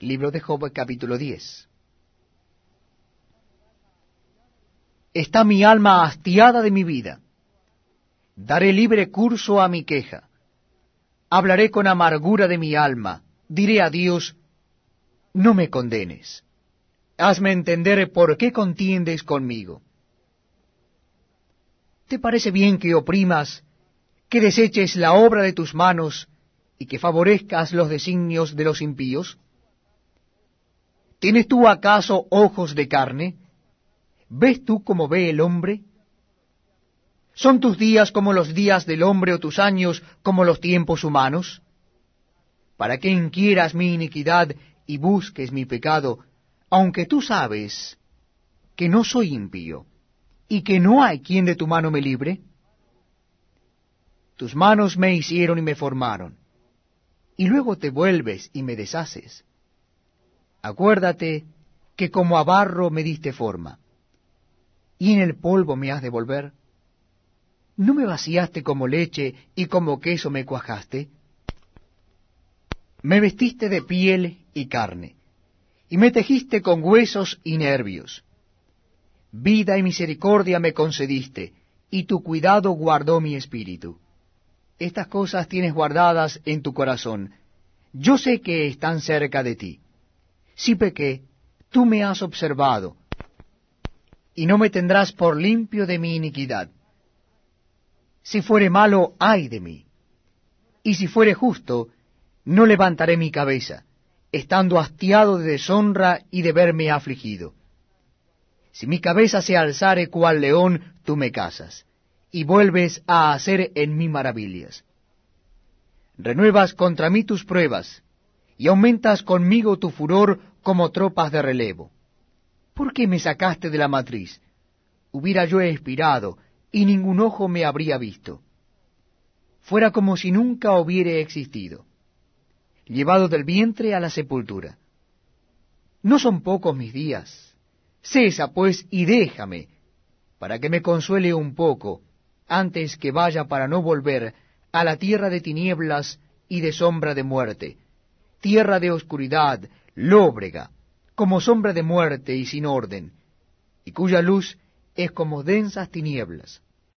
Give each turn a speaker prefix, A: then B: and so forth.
A: Libro de Job capítulo 10. Está mi alma hastiada de mi vida. Daré libre curso a mi queja. Hablaré con amargura de mi alma. Diré a Dios, no me condenes. Hazme entender por qué contiendes conmigo. ¿Te parece bien que oprimas, que deseches la obra de tus manos y que favorezcas los designios de los impíos? ¿Tienes tú acaso ojos de carne? ¿Ves tú como ve el hombre? ¿Son tus días como los días del hombre o tus años como los tiempos humanos? ¿Para qué inquieras mi iniquidad y busques mi pecado, aunque tú sabes que no soy impío y que no hay quien de tu mano me libre? Tus manos me hicieron y me formaron, y luego te vuelves y me deshaces. Acuérdate que como a barro me diste forma, y en el polvo me has de volver. ¿No me vaciaste como leche y como queso me cuajaste? Me vestiste de piel y carne, y me tejiste con huesos y nervios. Vida y misericordia me concediste, y tu cuidado guardó mi espíritu. Estas cosas tienes guardadas en tu corazón. Yo sé que están cerca de ti. Si pequé, tú me has observado, y no me tendrás por limpio de mi iniquidad. Si fuere malo, ay de mí. Y si fuere justo, no levantaré mi cabeza, estando hastiado de deshonra y de verme afligido. Si mi cabeza se alzare cual león, tú me casas, y vuelves a hacer en mí maravillas. Renuevas contra mí tus pruebas, y aumentas conmigo tu furor como tropas de relevo. ¿Por qué me sacaste de la matriz? Hubiera yo expirado, y ningún ojo me habría visto. Fuera como si nunca hubiere existido, llevado del vientre a la sepultura. No son pocos mis días. Cesa, pues, y déjame, para que me consuele un poco, antes que vaya para no volver a la tierra de tinieblas y de sombra de muerte, tierra de oscuridad, lóbrega, como sombra de muerte y sin orden, y cuya luz es como densas tinieblas.